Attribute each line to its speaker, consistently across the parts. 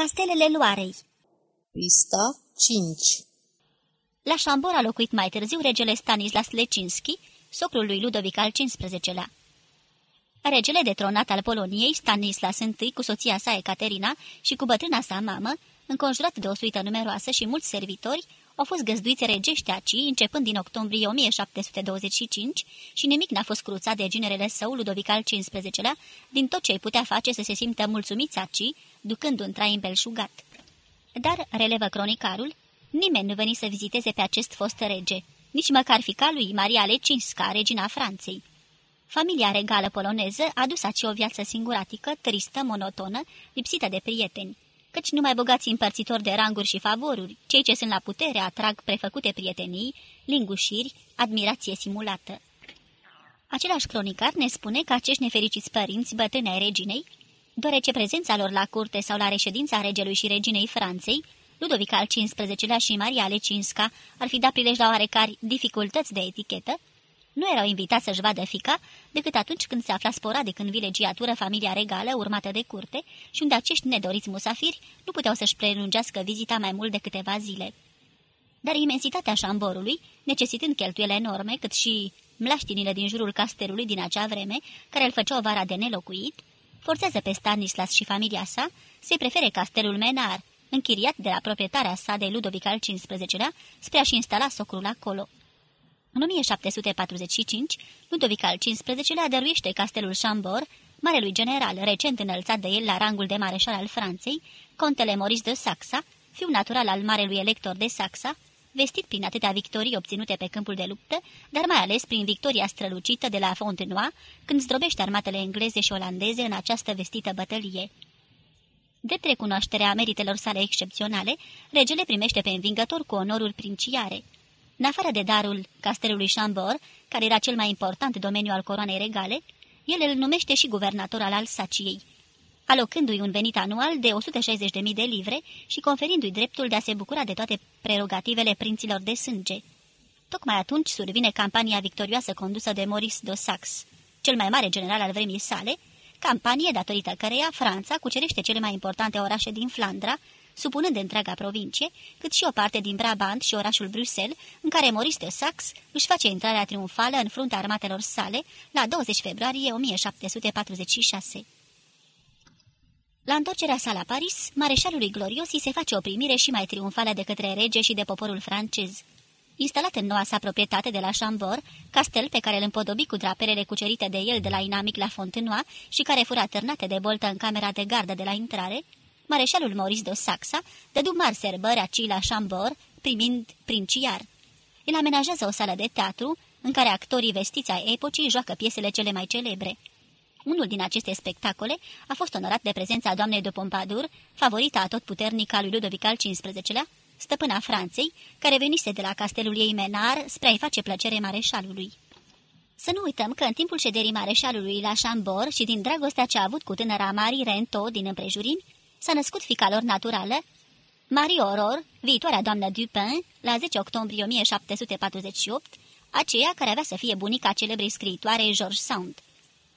Speaker 1: Castelele Loarei
Speaker 2: Pista 5
Speaker 1: La Șambor a locuit mai târziu regele Stanislas Lecinski, socrul lui Ludovic al XV-lea. Regele detronat al Poloniei, Stanislas I, cu soția sa Ecaterina și cu bătrâna sa mamă, înconjurat de o suită numeroasă și mulți servitori, au fost găzduiți regești aci, începând din octombrie 1725 și nimic n-a fost cruțat de ginerele său, Ludovic al XV-lea, din tot ce îi putea face să se simtă mulțumiți aci, ducând un trai îmbelșugat. Dar, relevă cronicarul, nimeni nu veni să viziteze pe acest fost rege, nici măcar fica lui Maria Lecinska, regina Franței. Familia regală poloneză a dus aici o viață singuratică, tristă, monotonă, lipsită de prieteni, căci numai bogați împărțitori de ranguri și favoruri, cei ce sunt la putere atrag prefăcute prietenii, lingușiri, admirație simulată. Același cronicar ne spune că acești nefericiți părinți bătrâne ai reginei, deoarece prezența lor la curte sau la reședința regelui și reginei Franței, Ludovic al XV-lea și Maria Lecinska ar fi dat prilej la oarecari dificultăți de etichetă, nu erau invitați să-și vadă fica decât atunci când se afla sporadic în vilegiatură familia regală urmată de curte și unde acești nedoriți musafiri nu puteau să-și prelungească vizita mai mult de câteva zile. Dar imensitatea șamborului, necesitând cheltuiele enorme, cât și mlaștinile din jurul castelului din acea vreme, care îl făceau vara de nelocuit, forțează pe Stanislas și familia sa să prefere castelul Menar, închiriat de la proprietarea sa de Ludovic al XV-lea, spre a-și instala socrul acolo. În 1745, Ludovic al XV-lea dăruiește castelul Chambord, marelui general, recent înălțat de el la rangul de mareșal al Franței, contele Maurice de Saxa, fiu natural al marelui elector de Saxa, vestit prin atâtea victorii obținute pe câmpul de luptă, dar mai ales prin victoria strălucită de la Fontenoy, când zdrobește armatele engleze și olandeze în această vestită bătălie. De recunoașterea meritelor sale excepționale, regele primește pe învingător cu onoruri princiare. În afară de darul castelului Chambord, care era cel mai important domeniu al coroanei regale, el îl numește și guvernator al Alsaciei, alocându-i un venit anual de 160.000 de livre și conferindu-i dreptul de a se bucura de toate prerogativele prinților de sânge. Tocmai atunci survine campania victorioasă condusă de Maurice de Sax, cel mai mare general al vremii sale, campanie datorită căreia Franța cucerește cele mai importante orașe din Flandra, supunând întreaga provincie, cât și o parte din Brabant și orașul Bruxelles, în care Maurice de Sax își face intrarea triumfală în fruntea armatelor sale la 20 februarie 1746. La întorcerea sa la Paris, mareșalului glorios îi se face o primire și mai triumfală de către rege și de poporul francez. Instalat în noua sa proprietate de la Chambord, castel pe care îl împodobi cu draperele cucerite de el de la inamic la Fontenoy și care fură târnate de boltă în camera de gardă de la intrare, mareșalul Maurice de Saxa dădu mari serbări aci la Chambord, primind princiar. El amenajează o sală de teatru, în care actorii vestiți ai epocii joacă piesele cele mai celebre. Unul din aceste spectacole a fost onorat de prezența doamnei de Pompadour, favorita a tot puternica lui Ludovic al XV-lea, stăpâna Franței, care venise de la castelul ei Menar spre a-i face plăcere mareșalului. Să nu uităm că în timpul șederii mareșalului la Chambord și din dragostea ce a avut cu tânăra Marie Rento din împrejurimi, s-a născut fica lor naturală, Marie Aurore, viitoarea doamnă Dupin, la 10 octombrie 1748, aceea care avea să fie bunica celebrii scriitoare George Sand.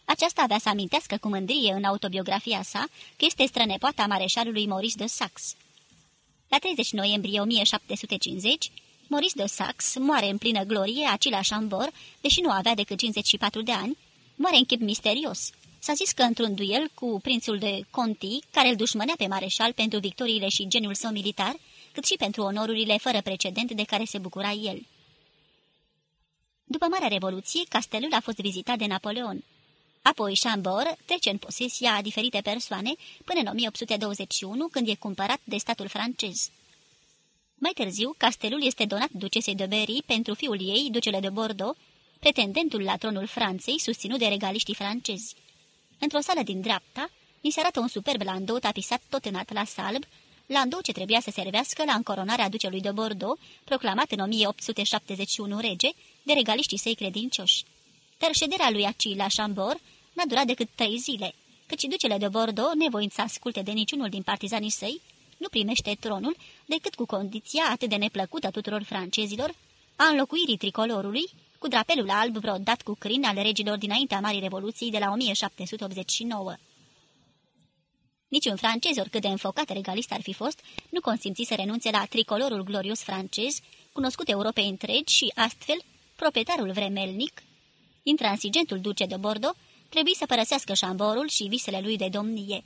Speaker 1: Aceasta avea să amintească cu mândrie în autobiografia sa că este strănepoata mareșalului Maurice de Sax. La 30 noiembrie 1750, Maurice de Sax moare în plină glorie aci la Chambord, deși nu avea decât 54 de ani, moare în chip misterios. S-a zis că într-un duel cu prințul de Conti, care îl dușmănea pe mareșal pentru victoriile și geniul său militar, cât și pentru onorurile fără precedent de care se bucura el. După Marea Revoluție, castelul a fost vizitat de Napoleon. Apoi Chambord trece în posesia a diferite persoane până în 1821, când e cumpărat de statul francez. Mai târziu, castelul este donat ducesei de Berry pentru fiul ei, ducele de Bordeaux, pretendentul la tronul Franței, susținut de regaliștii francezi. Într-o sală din dreapta, ni se arată un superb landou tapisat tot în atlas alb, landou ce trebuia să servească la încoronarea ducelui de Bordeaux, proclamat în 1871 rege, de regaliștii săi credincioși. Dar șederea lui Aci la Chambord n-a durat decât trei zile, căci ducele de Bordeaux, nevoind să asculte de niciunul din partizanii săi, nu primește tronul decât cu condiția atât de neplăcută tuturor francezilor a înlocuirii tricolorului cu drapelul alb brodat cu crin ale regilor dinaintea Marii Revoluții de la 1789. Niciun francez, oricât de înfocat regalist ar fi fost, nu consimți să renunțe la tricolorul glorios francez, cunoscut Europei întregi și, astfel, proprietarul vremelnic, intransigentul duce de Bordeaux, trebuie să părăsească șamborul și visele lui de domnie.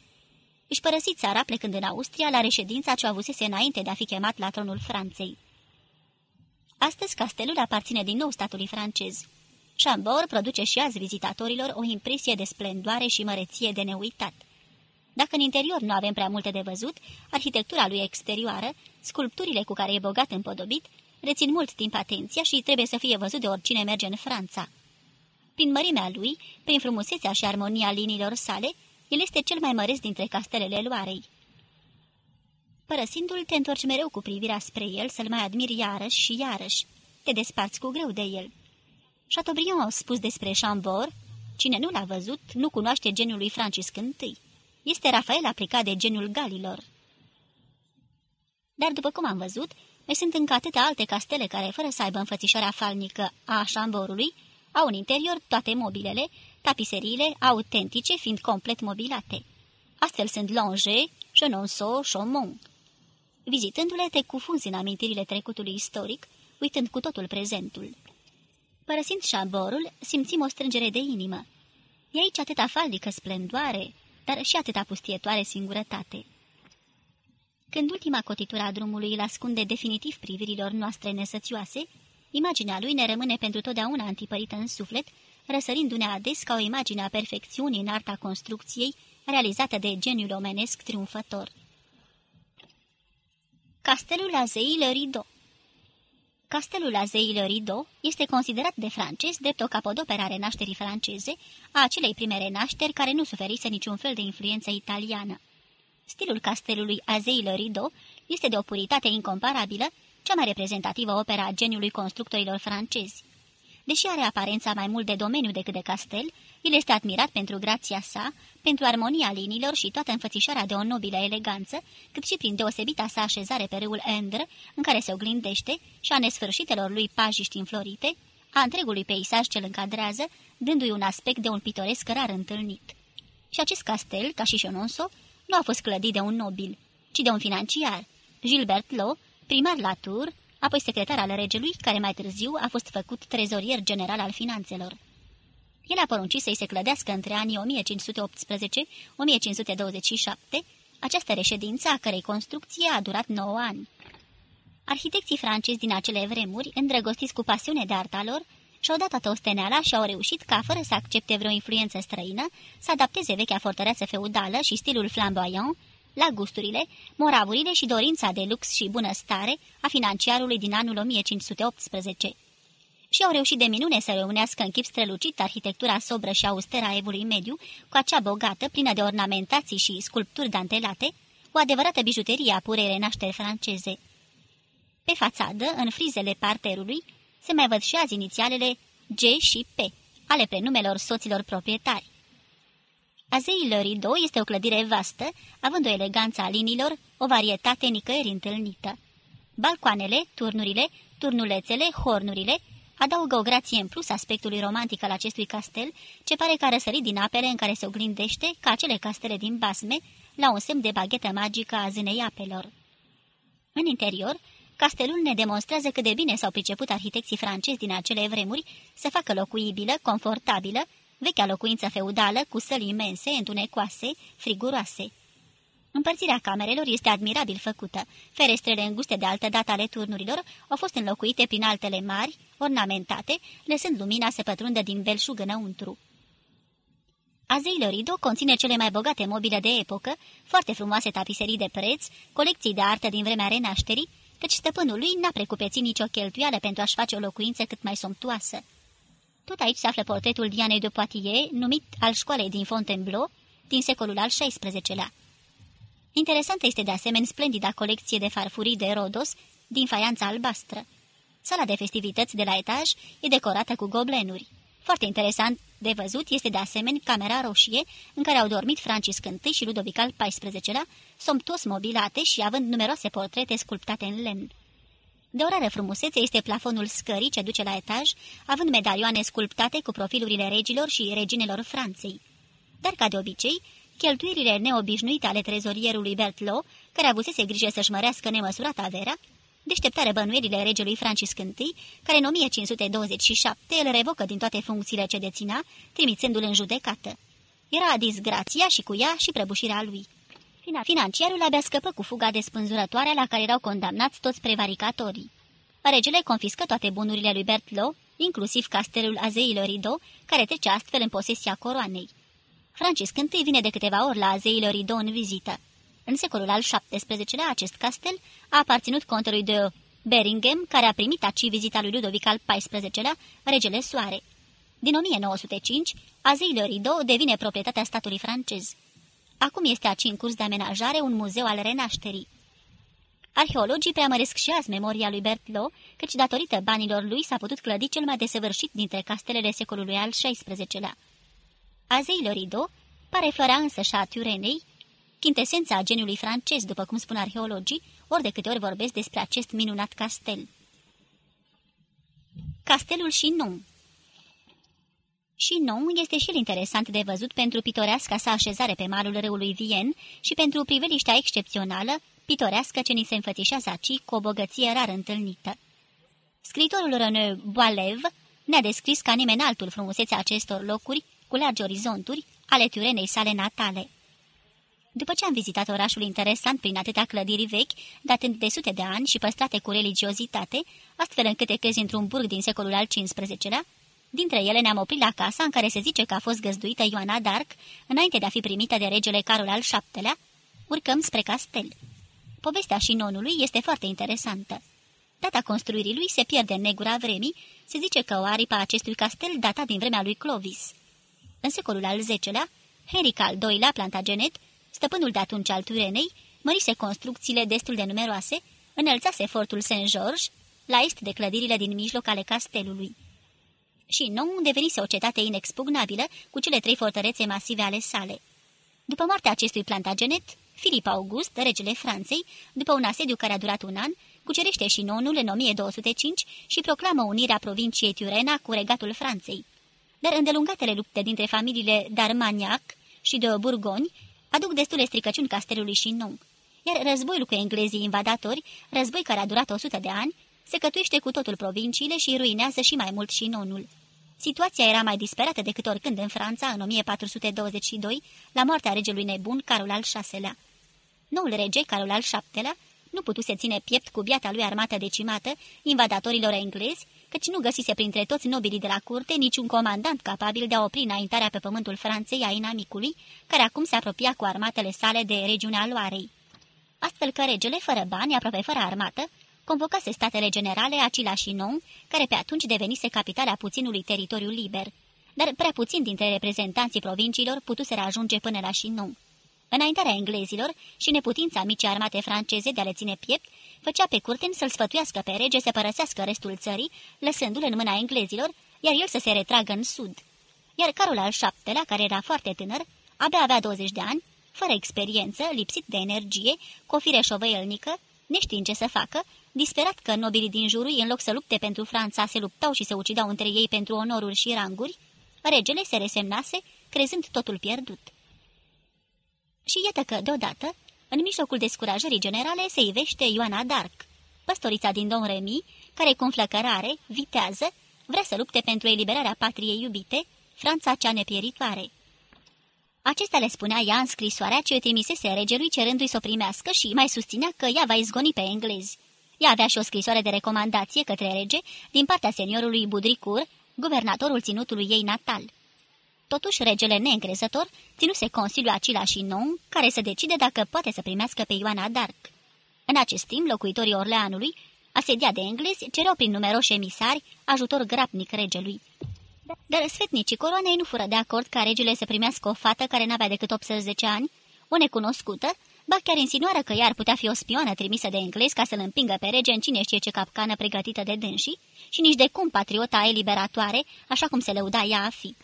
Speaker 1: Își părăsi țara plecând în Austria la reședința ce avusese înainte de a fi chemat la tronul Franței. Astăzi castelul aparține din nou statului francez. Chambord produce și azi vizitatorilor o impresie de splendoare și măreție de neuitat. Dacă în interior nu avem prea multe de văzut, arhitectura lui exterioară, sculpturile cu care e bogat împodobit, rețin mult timp atenția și trebuie să fie văzut de oricine merge în Franța. Prin mărimea lui, prin frumusețea și armonia liniilor sale, el este cel mai măreț dintre castelele Loarei. Părăsindu-l, te întorci mereu cu privirea spre el, să-l mai admiri iarăși și iarăși. Te desparți cu greu de el. Chateaubriand a spus despre Chambord, cine nu l-a văzut, nu cunoaște geniul lui Francisc I. Este Rafael aplicat de geniul galilor. Dar după cum am văzut, mai sunt încă atâtea alte castele care, fără să aibă înfățișarea falnică a Chambordului, au în interior toate mobilele, tapiseriile autentice fiind complet mobilate. Astfel sunt Lange, Chenonceau, Chaumont. Vizitându-le, te cufunzi în amintirile trecutului istoric, uitând cu totul prezentul. Părăsind șamborul, simțim o strângere de inimă. E aici atâta faldică splendoare, dar și atâta pustietoare singurătate. Când ultima cotitură a drumului îl ascunde definitiv privirilor noastre nesățioase, imaginea lui ne rămâne pentru totdeauna antipărită în suflet, răsărindu-ne ades ca o imagine a perfecțiunii în arta construcției, realizată de geniul omenesc triumfător. Castelul Azeil Rideau Castelul Azeil Rideau este considerat de francez drept o capodoperă a renașterii franceze, a acelei prime renașteri care nu suferise niciun fel de influență italiană. Stilul castelului Azeil Rideau este de o puritate incomparabilă, cea mai reprezentativă opera a geniului constructorilor francezi. Deși are aparența mai mult de domeniu decât de castel, el este admirat pentru grația sa, pentru armonia liniilor și toată înfățișarea de o nobilă eleganță, cât și prin deosebita sa așezare pe râul Endre, în care se oglindește, și a nesfârșitelor lui pajiști înflorite, a întregului peisaj ce îl încadrează, dându-i un aspect de un pitoresc rar întâlnit. Și acest castel, ca și Chenonceau, nu a fost clădit de un nobil, ci de un financiar, Gilbert Law, primar la Tours, apoi secretar al regelui, care mai târziu a fost făcut trezorier general al finanțelor. El a poruncit să-i se clădească între anii 1518-1527 această reședință a cărei construcție a durat 9 ani. Arhitecții francezi din acele vremuri, îndrăgostiți cu pasiune de arta lor, și-au dat toată osteneala și au reușit ca, fără să accepte vreo influență străină, să adapteze vechea fortăreață feudală și stilul flamboyant la gusturile, moravurile și dorința de lux și bunăstare a financiarului din anul 1518. Și au reușit de minune să reunească în chip strălucit arhitectura sobră și austeră a evului mediu, cu acea bogată, plină de ornamentații și sculpturi dantelate, o adevărată bijuterie a purei renașteri franceze. Pe fațadă, în frizele parterului, se mai văd și azi inițialele G și P, ale prenumelor soților proprietari. Azeil Rideau este o clădire vastă, având o eleganță a liniilor, o varietate nicăieri întâlnită. Balcoanele, turnurile, turnulețele, hornurile adaugă o grație în plus aspectului romantic al acestui castel, ce pare că a răsărit din apele în care se oglindește, ca acele castele din basme, la un semn de baghetă magică a zânei apelor. În interior, castelul ne demonstrează cât de bine s-au priceput arhitecții francezi din acele vremuri să facă locuibilă, confortabilă, vechea locuință feudală cu săli imense, întunecoase, friguroase. Împărțirea camerelor este admirabil făcută. Ferestrele înguste de altă dată ale turnurilor au fost înlocuite prin altele mari, ornamentate, lăsând lumina să pătrundă din belșug înăuntru. Azeil Rido conține cele mai bogate mobile de epocă, foarte frumoase tapiserii de preț, colecții de artă din vremea renașterii, căci stăpânul lui n-a precupețit nicio cheltuială pentru a-și face o locuință cât mai somptuoasă. Tot aici se află portretul Dianei de Poitiers, numit al școalei din Fontainebleau, din secolul al XVI-lea. Interesantă este de asemenea splendida colecție de farfurii de Rodos din faianța albastră. Sala de festivități de la etaj e decorată cu goblenuri. Foarte interesant de văzut este de asemenea camera roșie în care au dormit Francisc I și Ludovic al XIV-lea, somptuos mobilate și având numeroase portrete sculptate în lemn. De o rară frumusețe este plafonul scării ce duce la etaj, având medalioane sculptate cu profilurile regilor și reginelor Franței. Dar, ca de obicei, cheltuirile neobișnuite ale trezorierului Bertlo, care avusese grijă să-și mărească nemăsurat averea, deșteptare bănuierile regelui Francis I, care în 1527 îl revocă din toate funcțiile ce deținea, trimițându-l în judecată. Era disgrația și cu ea și prăbușirea lui. Financiarul abia scăpă cu fuga despânzurătoare la care erau condamnați toți prevaricatorii. Regele confiscă toate bunurile lui Bertlo, inclusiv castelul Azeilor Rido, care trece astfel în posesia coroanei. Francis I vine de câteva ori la Azeilor Rido în vizită. În secolul al XVII-lea, acest castel a aparținut contelui de Beringham, care a primit aci vizita lui Ludovic al XIV-lea, regele Soare. Din 1905, Azeilor Rido devine proprietatea statului francez. Acum este aci în curs de amenajare un muzeu al renașterii. Arheologii preamăresc și azi memoria lui Bertlo, căci datorită banilor lui s-a putut clădi cel mai desăvârșit dintre castelele secolului al XVI-lea. Azei Lorido pare floarea însă și a Turenei, chintesența geniului francez, după cum spun arheologii, ori de câte ori vorbesc despre acest minunat castel. Castelul Chinon Chinon este și el interesant de văzut pentru pitoreasca sa așezare pe malul râului Vien și pentru priveliștea excepțională pitorească ce ni se înfățișează aici cu o bogăție rar întâlnită. Scritorul René Boalev ne-a descris ca nimeni altul frumusețea acestor locuri, cu largi orizonturi, ale Turenei sale natale. După ce am vizitat orașul interesant prin atâtea clădiri vechi, datând de sute de ani și păstrate cu religiozitate, astfel încât te crezi într-un burg din secolul al XV-lea, dintre ele ne-am oprit la casa în care se zice că a fost găzduită Ioana d'Arc, înainte de a fi primită de regele Carol al VII-lea, urcăm spre castel. Povestea și nonului este foarte interesantă. Data construirii lui se pierde în negura vremii, se zice că o aripa acestui castel data din vremea lui Clovis. În secolul al X-lea, Henric al II-lea Plantagenet, stăpânul de atunci al Turenei, mărise construcțiile destul de numeroase, înălțase fortul Saint-George, la est de clădirile din mijloc ale castelului. Și nou devenise o cetate inexpugnabilă cu cele trei fortărețe masive ale sale. După moartea acestui Plantagenet, Filip August, regele Franței, după un asediu care a durat un an, cucerește și nonul în 1205 și proclamă unirea provinciei Turena cu regatul Franței. Dar îndelungatele lupte dintre familiile d'Armagnac și de Burgoni aduc destule stricăciuni castelului Chinon. Iar războiul cu englezii invadatori, război care a durat 100 de ani, se cătuiește cu totul provinciile și ruinează și mai mult Chinonul. Situația era mai disperată decât oricând în Franța în 1422, la moartea regelui nebun Carol al VI-lea. Noul rege, Carol al VII-lea, nu putuse ține piept cu biata lui armată decimată invadatorilor englezi, căci nu găsise printre toți nobilii de la curte niciun comandant capabil de a opri înaintarea pe pământul Franței a inamicului, care acum se apropia cu armatele sale de regiunea Loarei. Astfel că regele, fără bani, aproape fără armată, convocase statele generale Acila și Non, care pe atunci devenise capitala puținului teritoriu liber, dar prea puțin dintre reprezentanții provinciilor putuseră ajunge până la Chinon. Înaintarea englezilor și neputința micii armate franceze de a le ține piept, făcea pe curten să-l sfătuiască pe rege să părăsească restul țării, lăsându-l în mâna englezilor, iar el să se retragă în sud. Iar Carol al VII-lea, care era foarte tânăr, abia avea 20 de ani, fără experiență, lipsit de energie, cu o fire șovăielnică, neștiind ce să facă, disperat că nobilii din jurul, în loc să lupte pentru Franța, se luptau și se ucidau între ei pentru onoruri și ranguri, regele se resemnase, crezând totul pierdut. Și iată că, deodată, în mijlocul descurajării generale se ivește Ioana d'Arc, păstorița din Don Remi, care cu înflăcărare, vitează, vrea să lupte pentru eliberarea patriei iubite, Franța cea nepieritoare. Acesta le spunea ea în scrisoarea ce o trimisese regelui cerându-i să o primească și mai susținea că ea va izgoni pe englezi. Ea avea și o scrisoare de recomandație către rege din partea seniorului Budricur, guvernatorul ținutului ei natal. Totuși, regele neîncrezător ținuse Consiliul Acila și Non, care să decide dacă poate să primească pe Ioana d'Arc. În acest timp, locuitorii Orleanului, asediat de englezi, cereau prin numeroși emisari ajutor grapnic regelui. Dar sfetnicii coroanei nu fură de acord ca regele să primească o fată care n-avea decât 18 ani, o necunoscută, ba chiar insinuară că ea ar putea fi o spioană trimisă de englezi ca să-l împingă pe rege în cine știe ce capcană pregătită de dânsii și nici de cum patriota eliberatoare, așa cum se lăuda ea a fi.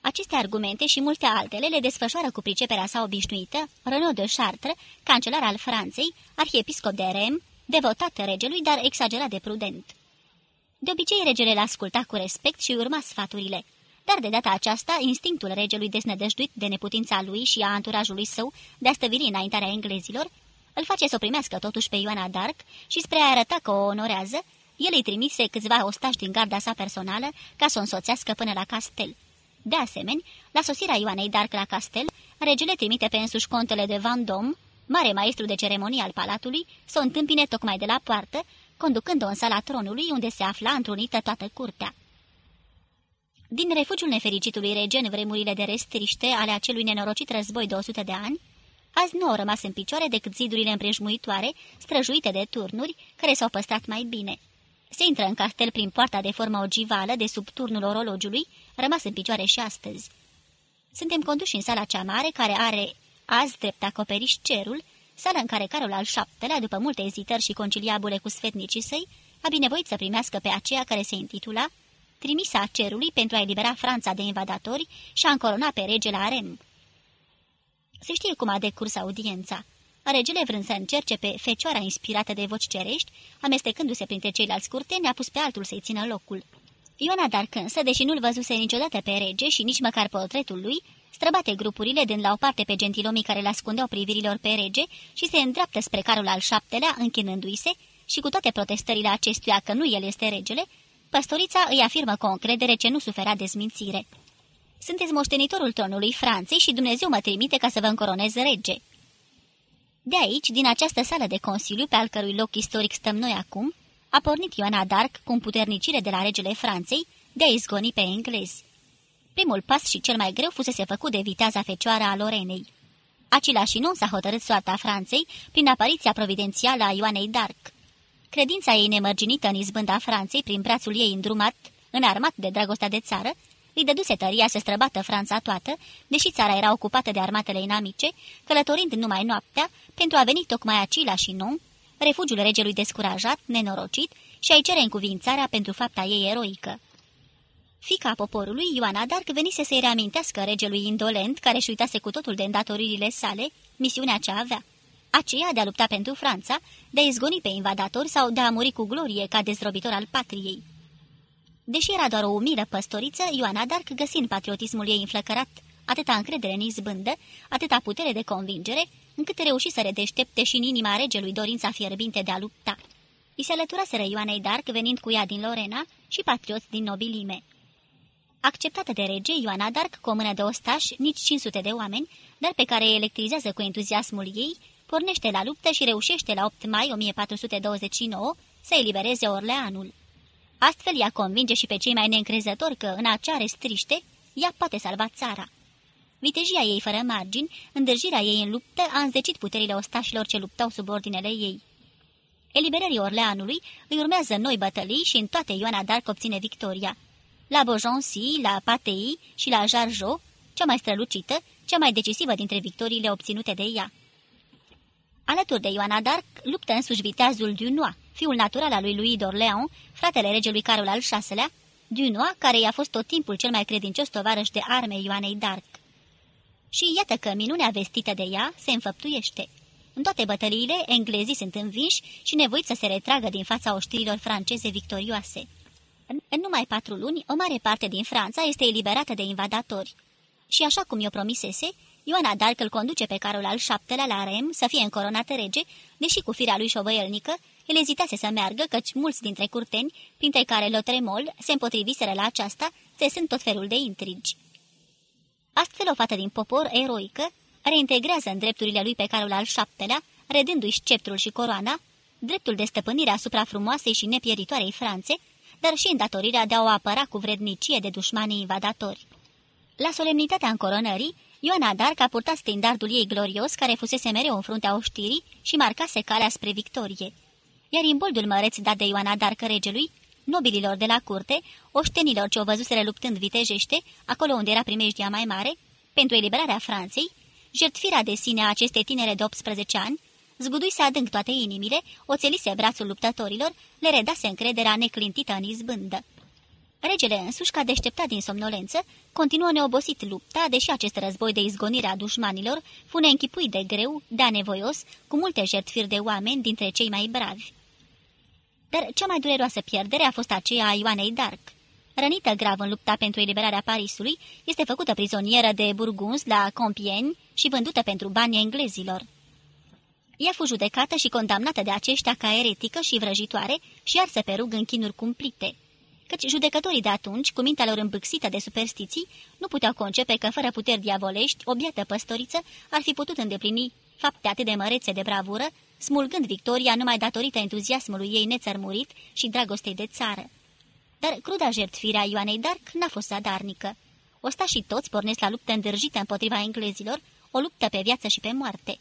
Speaker 1: Aceste argumente și multe altele le desfășoară cu priceperea sa obișnuită Renaud de Chartres, cancelar al Franței, arhiepiscop de Rem, devotat regelui, dar exagerat de prudent. De obicei, regele l-asculta cu respect și urma sfaturile, Dar de data aceasta, instinctul regelui desnădăjduit de neputința lui și a anturajului său de a stăvili înaintarea englezilor, îl face să o primească totuși pe Ioana Dark și spre a arăta că o onorează, el îi trimise câțiva ostași din garda sa personală ca să o însoțească până la castel. De asemenea, la sosirea Ioanei Dark la castel, regele trimite pe însuși contele de Vendôme, mare maestru de ceremonie al palatului, să o întâmpine tocmai de la poartă, conducând-o în sala tronului, unde se afla întrunită toată curtea. Din refugiul nefericitului rege în vremurile de restriște ale acelui nenorocit război de 100 de ani, azi nu au rămas în picioare decât zidurile împrejmuitoare, străjuite de turnuri, care s-au păstrat mai bine. Se intră în castel prin poarta de formă ogivală de sub turnul orologiului, rămas în picioare și astăzi. Suntem conduși în sala cea mare, care are azi drept acoperiș cerul, sala în care Carol al VII-lea, după multe ezitări și conciliabule cu sfetnicii săi, a binevoit să primească pe aceea care se intitula Trimisa cerului pentru a elibera Franța de invadatori și a încorona pe regele Arem. Se știe cum a decurs audiența. Regele vrând să încerce pe fecioara inspirată de voci cerești, amestecându-se printre ceilalți curteni, a pus pe altul să-i țină locul. Ioana Dark însă, deși nu-l văzuse niciodată pe rege și nici măcar portretul lui, străbate grupurile dând la o parte pe gentilomii care l-ascundeau privirilor pe rege și se îndreaptă spre carul al șaptelea, închinându-i se, și cu toate protestările acestuia că nu el este regele, păstorița îi afirmă cu o încredere ce nu suferea dezmințire. Sunteți moștenitorul tronului Franței și Dumnezeu mă trimite ca să vă încoronez rege." De aici, din această sală de consiliu pe al cărui loc istoric stăm noi acum, a pornit Ioana Dark cu puternicire de la regele Franței de a izgoni pe englezi. Primul pas și cel mai greu fusese făcut de viteaza fecioară a Lorenei. Acela și nu s-a hotărât soarta Franței prin apariția providențială a Ioanei Dark. Credința ei nemărginită în izbânda Franței prin brațul ei îndrumat, înarmat de dragostea de țară, îi dăduse tăria să străbată Franța toată, deși țara era ocupată de armatele inamice, călătorind numai noaptea pentru a veni tocmai acila și nu, refugiul regelui descurajat, nenorocit, și a-i cere încuvințarea pentru fapta ei eroică. Fica poporului, Ioana Dark, venise să-i reamintească regelui indolent, care își uitase cu totul de îndatoririle sale, misiunea ce avea. Aceea de a lupta pentru Franța, de a izgoni pe invadatori sau de a muri cu glorie ca dezrobitor al patriei. Deși era doar o umilă păstoriță, Ioana Dark, găsind patriotismul ei înflăcărat, atâta încredere în izbândă, atâta putere de convingere, încât reuși să redeștepte și în inima regelui dorința fierbinte de a lupta. I se alăturaseră Ioanei Dark, venind cu ea din Lorena, și patrioți din nobilime. Acceptată de rege, Ioana Dark, cu o mână de ostași, nici 500 de oameni, dar pe care îi electrizează cu entuziasmul ei, pornește la luptă și reușește la 8 mai 1429 să elibereze Orleanul. Astfel ea convinge și pe cei mai neîncrezători că, în acea restriște, ea poate salva țara. Vitejia ei fără margini, îndrăjirea ei în luptă, a înzecit puterile ostașilor ce luptau sub ordinele ei. Eliberării Orleanului îi urmează noi bătălii și în toate Ioana Dark obține victoria. La Beaugency, la Patei și la Jargeau, cea mai strălucită, cea mai decisivă dintre victoriile obținute de ea. Alături de Ioana Dark luptă însuși viteazul Dunois, fiul natural al lui Louis d'Orléans, fratele regelui Carol al VI-lea, Dunois, care i-a fost tot timpul cel mai credincios tovarăș de arme Ioanei Dark. Și iată că minunea vestită de ea se înfăptuiește. În toate bătăliile, englezii sunt învinși și nevoiți să se retragă din fața oștirilor franceze victorioase. În numai patru luni, o mare parte din Franța este eliberată de invadatori. Și așa cum i-o promisese, Ioana Dark îl conduce pe Carol al VII-lea la Rem să fie încoronat rege, deși cu firea lui șovăielnică, el ezitase să meargă, căci mulți dintre curteni, printre care Lotremol, se împotriviseră la aceasta, țesând tot felul de intrigi. Astfel, o fată din popor, eroică, reintegrează în drepturile lui pe Carol al VII-lea, redându-i sceptrul și coroana, dreptul de stăpânire asupra frumoasei și nepieritoarei Franțe, dar și îndatorirea de a o apăra cu vrednicie de dușmanii invadatori. La solemnitatea încoronării, Ioana Dark a purtat standardul ei glorios, care fusese mereu în fruntea oștirii și marcase calea spre victorie. Iar imboldul măreț dat de Ioana Dark regelui, nobililor de la curte, oștenilor ce o văzuseră luptând vitejește, acolo unde era primejdia mai mare, pentru eliberarea Franței, jertfirea de sine a acestei tinere de 18 ani, zgudui să adânc toate inimile, oțelise brațul luptătorilor, le redase încrederea neclintită în izbândă. Regele însuși, ca deșteptat din somnolență, continuă neobosit lupta, deși acest război de izgonire a dușmanilor fune închipui de greu, de nevoios, cu multe jertfiri de oameni dintre cei mai bravi. Dar cea mai dureroasă pierdere a fost aceea a Ioanei Dark. rănită grav în lupta pentru eliberarea Parisului, este făcută prizonieră de burgunzi la Compiègne și vândută pentru bani englezilor. Ea fu judecată și condamnată de aceștia ca eretică și vrăjitoare și arsă pe rug în chinuri cumplite. Căci judecătorii de atunci, cu mintea lor îmbâxită de superstiții, nu puteau concepe că, fără puteri diavolești, o biată păstoriță ar fi putut îndeplini fapte atât de mărețe de bravură, smulgând victoria numai datorită entuziasmului ei nețărmurit și dragostei de țară. Dar cruda jertfirea Ioanei Dark n-a fost zadarnică. și toți pornesc la luptă îndârjită împotriva englezilor, o luptă pe viață și pe moarte.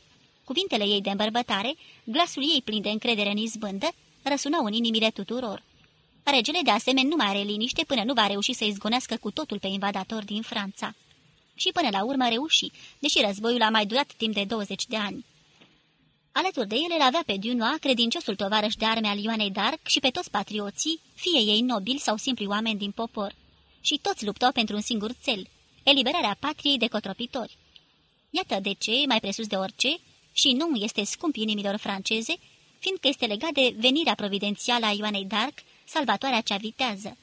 Speaker 1: Cuvintele ei de îmbărbătare, glasul ei plin de încredere în izbândă, răsunau în inimile tuturor. Regele de asemenea nu mai are liniște până nu va reuși să izgonească cu totul pe invadator din Franța. Și până la urmă reuși, deși războiul a mai durat timp de 20 de ani. Alături de el îl avea pe Dunois, credinciosul tovarăș de arme al Ioanei Dark și pe toți patrioții, fie ei nobili sau simpli oameni din popor. Și toți luptau pentru un singur cel, eliberarea patriei de cotropitori. Iată de ce, mai presus de orice, și nu este scump inimilor franceze, fiindcă este legat de venirea providențială a Ioanei Dark, salvatoarea cea vitează.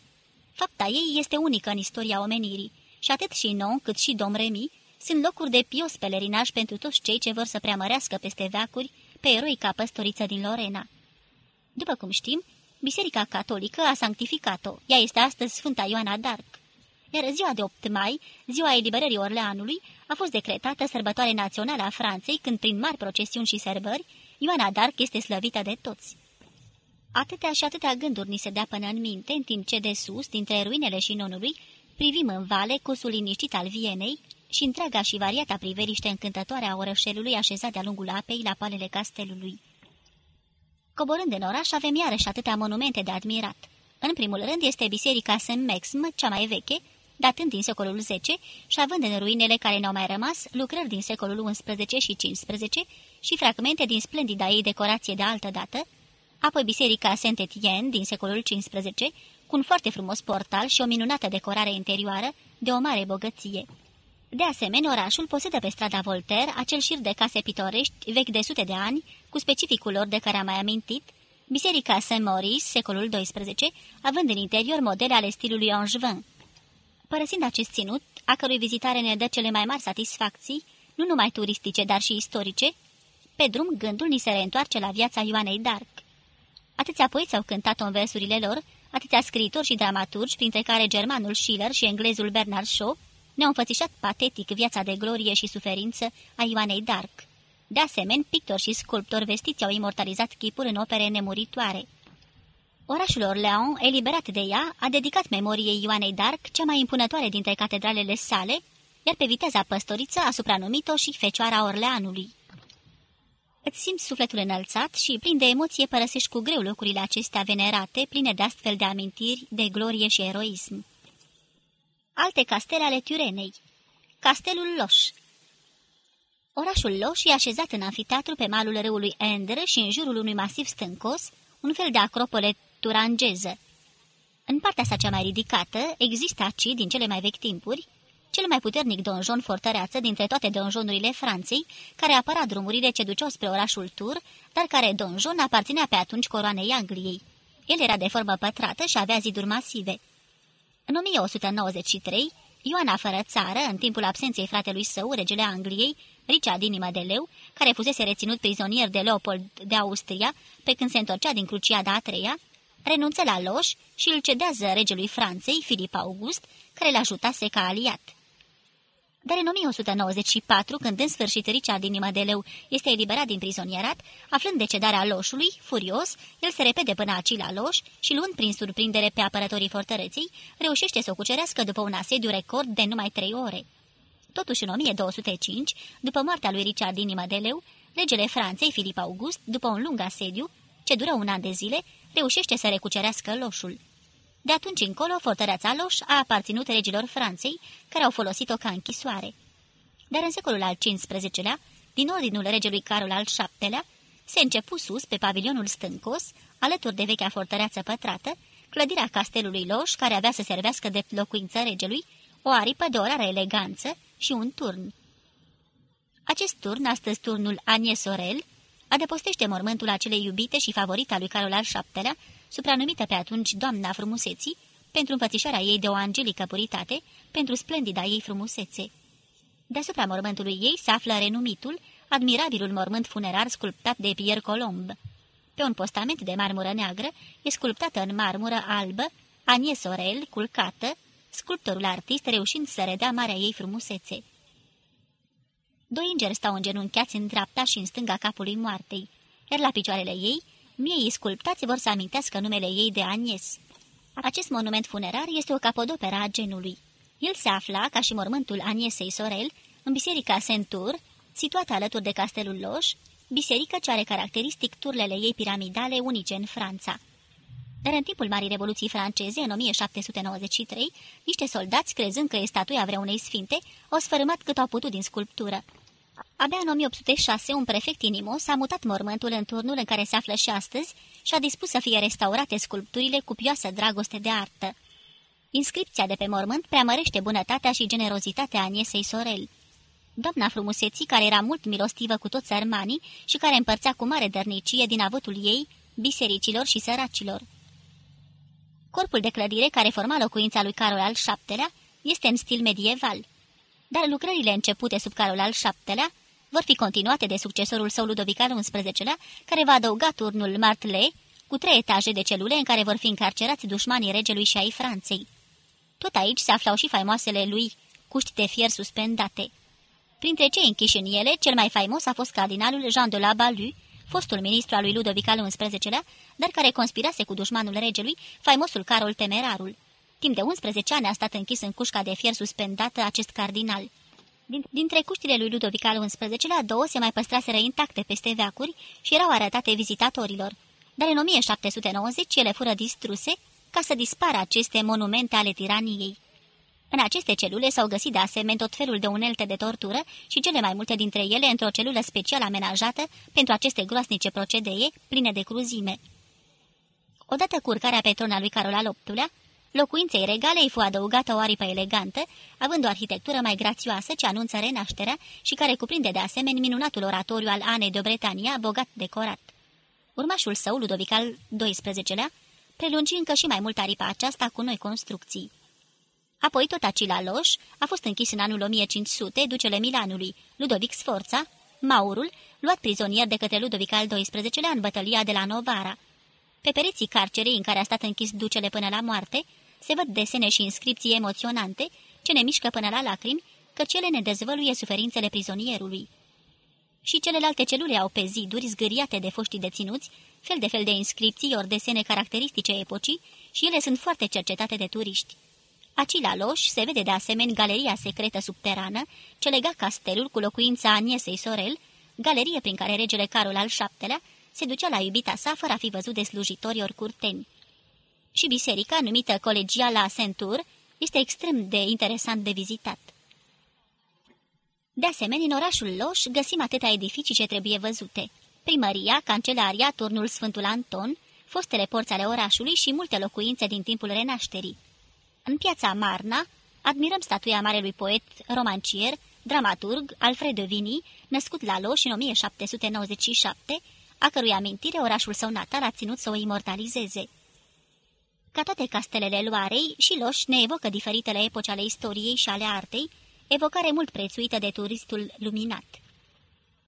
Speaker 1: Fapta ei este unică în istoria omenirii și atât și nou cât și Remi sunt locuri de pios pelerinaj pentru toți cei ce vor să preamărească peste veacuri pe eroica păstoriță din Lorena. După cum știm, Biserica Catolică a sanctificat-o. Ea este astăzi Sfânta Ioana d'Arc. Iar ziua de 8 mai, ziua eliberării Orleanului, a fost decretată sărbătoare națională a Franței, când prin mari procesiuni și sărbări, Ioana d'Arc este slăvită de toți. Atâtea și atâtea gânduri ni se dea până în minte, în timp ce de sus, dintre ruinele și nonului, privim în vale cusul liniștit al Vienei și întreaga și variata priveliște încântătoare a orășelului așezat de-a lungul apei la palele castelului. Coborând în oraș, avem iarăși atâtea monumente de admirat. În primul rând este biserica Saint-Maxim, cea mai veche, datând din secolul X și având în ruinele care ne-au mai rămas lucrări din secolul XI și XV și fragmente din splendida ei decorație de altă dată, apoi biserica Saint-Étienne din secolul XV, cu un foarte frumos portal și o minunată decorare interioară de o mare bogăție. De asemenea, orașul posedă pe strada Voltaire acel șir de case pitorești vechi de sute de ani, cu specificul lor de care am mai amintit, Biserica Saint-Maurice, secolul XII, având în interior modele ale stilului angevin. Părăsind acest ținut, a cărui vizitare ne dă cele mai mari satisfacții, nu numai turistice, dar și istorice, pe drum gândul ni se reîntoarce la viața Ioanei Dark. Atâția poeți au cântat-o în versurile lor, atâția scriitori și dramaturgi, printre care germanul Schiller și englezul Bernard Shaw, ne-au înfățișat patetic viața de glorie și suferință a Ioanei Dark. De asemenea, pictori și sculptori vestiți au imortalizat chipul în opere nemuritoare. Orașul Orleans, eliberat de ea, a dedicat memoriei Ioanei Dark cea mai impunătoare dintre catedralele sale, iar pe viteza păstoriță a supranumit-o și Fecioara Orleanului. Îți simți sufletul înălțat și, plin de emoție, părăsești cu greu locurile acestea venerate, pline de astfel de amintiri, de glorie și eroism. Alte castele ale Turenei Castelul Loș Orașul Loș e așezat în anfiteatru pe malul râului Endre și în jurul unui masiv stâncos, un fel de acropole turangeză. În partea sa cea mai ridicată există aici, din cele mai vechi timpuri, cel mai puternic donjon fortăreață dintre toate donjonurile Franței, care apăra drumurile ce duceau spre orașul Tur, dar care donjon aparținea pe atunci coroanei Angliei. El era de formă pătrată și avea ziduri masive. În 1193, Ioana fără țară, în timpul absenței fratelui său, regele Angliei, Richard Inima de Leu, care fusese reținut prizonier de Leopold de Austria, pe când se întorcea din Cruciada a treia, renunță la Loș și îl cedează regelui Franței, Filip August, care l-ajutase ca aliat. Dar în 1194, când în sfârșit Richard din Leu este eliberat din prizonierat, aflând decedarea loșului, furios, el se repede până aci la loș și, luând prin surprindere pe apărătorii fortăreței, reușește să o cucerească după un asediu record de numai trei ore. Totuși, în 1205, după moartea lui Richard din Leu, regele Franței, Filip August, după un lung asediu, ce dură un an de zile, reușește să recucerească loșul. De atunci încolo, fortăreața Loș a aparținut regilor Franței, care au folosit-o ca închisoare. Dar în secolul al XV-lea, din ordinul regelui Carol al VII-lea, se începu sus, pe pavilionul stâncos, alături de vechea fortăreață pătrată, clădirea castelului Loș, care avea să servească de locuință regelui, o aripă de o rară eleganță și un turn. Acest turn, astăzi turnul Agnes Sorel, adăpostește mormântul acelei iubite și favorita lui Carol al VII-lea, supranumită pe atunci Doamna Frumuseții, pentru înfățișarea ei de o angelică puritate, pentru splendida ei frumusețe. Deasupra mormântului ei se află renumitul, admirabilul mormânt funerar sculptat de Pierre Colomb. Pe un postament de marmură neagră e sculptată în marmură albă Anie Sorel, culcată, sculptorul artist reușind să redea marea ei frumusețe. Doi îngeri stau îngenunchiați în dreapta și în stânga capului moartei, iar la picioarele ei, miei sculptați vor să amintească numele ei de Anies. Acest monument funerar este o capodopera a genului. El se afla, ca și mormântul Aniesei Sorel, în biserica Centur, situată alături de castelul Loș, biserică ce are caracteristic turlele ei piramidale unice în Franța. Dar în timpul Marii Revoluții franceze, în 1793, niște soldați, crezând că e statuia vreunei sfinte, o sfărâmat cât au putut din sculptură. Abia în 1806, un prefect inimos a mutat mormântul în turnul în care se află și astăzi și a dispus să fie restaurate sculpturile cu pioasă dragoste de artă. Inscripția de pe mormânt preamărește bunătatea și generozitatea Aniesei Sorel. Doamna frumuseții, care era mult milostivă cu toți sărmanii și care împărțea cu mare dărnicie din avutul ei, bisericilor și săracilor. Corpul de clădire care forma locuința lui Carol al VII-lea este în stil medieval, dar lucrările începute sub Carol al VII-lea vor fi continuate de succesorul său Ludovic al XI-lea, care va adăuga turnul Martle cu trei etaje de celule în care vor fi încarcerați dușmanii regelui și ai Franței. Tot aici se aflau și faimoasele lui cuști de fier suspendate. Printre cei închiși în ele, cel mai faimos a fost cardinalul Jean de la Balu, fostul ministru al lui Ludovic al XI-lea, dar care conspirase cu dușmanul regelui, faimosul Carol Temerarul. Timp de 11 ani a stat închis în cușca de fier suspendată acest cardinal. Dintre cuștile lui Ludovic al XI-lea, două se mai păstraseră intacte peste veacuri și erau arătate vizitatorilor. Dar în 1790 ele fură distruse ca să dispară aceste monumente ale tiraniei. În aceste celule s-au găsit de asemenea tot felul de unelte de tortură și cele mai multe dintre ele într-o celulă special amenajată pentru aceste groasnice procedee pline de cruzime. Odată cu urcarea pe trona lui Carol al VIII-lea, locuinței regale îi fu adăugată o aripă elegantă, având o arhitectură mai grațioasă ce anunță renașterea și care cuprinde de asemenea minunatul oratoriu al Anei de Bretania, bogat decorat. Urmașul său, Ludovic al XII-lea, prelungi încă și mai mult aripa aceasta cu noi construcții. Apoi tot Acila Loș a fost închis în anul 1500, ducele Milanului, Ludovic Sforța, Maurul, luat prizonier de către Ludovic al XII-lea în bătălia de la Novara. Pe pereții carcerei în care a stat închis ducele până la moarte, se văd desene și inscripții emoționante, ce ne mișcă până la lacrimi, că cele ne dezvăluie suferințele prizonierului. Și celelalte celule au pe ziduri zgâriate de foștii deținuți, fel de fel de inscripții ori desene caracteristice epocii și ele sunt foarte cercetate de turiști. Aci la Loș se vede de asemenea galeria secretă subterană ce lega castelul cu locuința Aniesei Sorel, galerie prin care regele Carol al VII-lea se ducea la iubita sa fără a fi văzut de slujitori ori curteni. Și biserica, numită Colegia la Centur, este extrem de interesant de vizitat. De asemenea, în orașul Loș găsim atâtea edificii ce trebuie văzute. Primăria, cancelaria, turnul Sfântul Anton, fostele porți ale orașului și multe locuințe din timpul renașterii. În piața Marna admirăm statuia marelui poet, romancier, dramaturg Alfredo Vini, născut la Loș în 1797, a cărui amintire orașul său natal a ținut să o imortalizeze. Ca toate castelele Loarei, și Loș ne evocă diferitele epoci ale istoriei și ale artei, evocare mult prețuită de turistul luminat.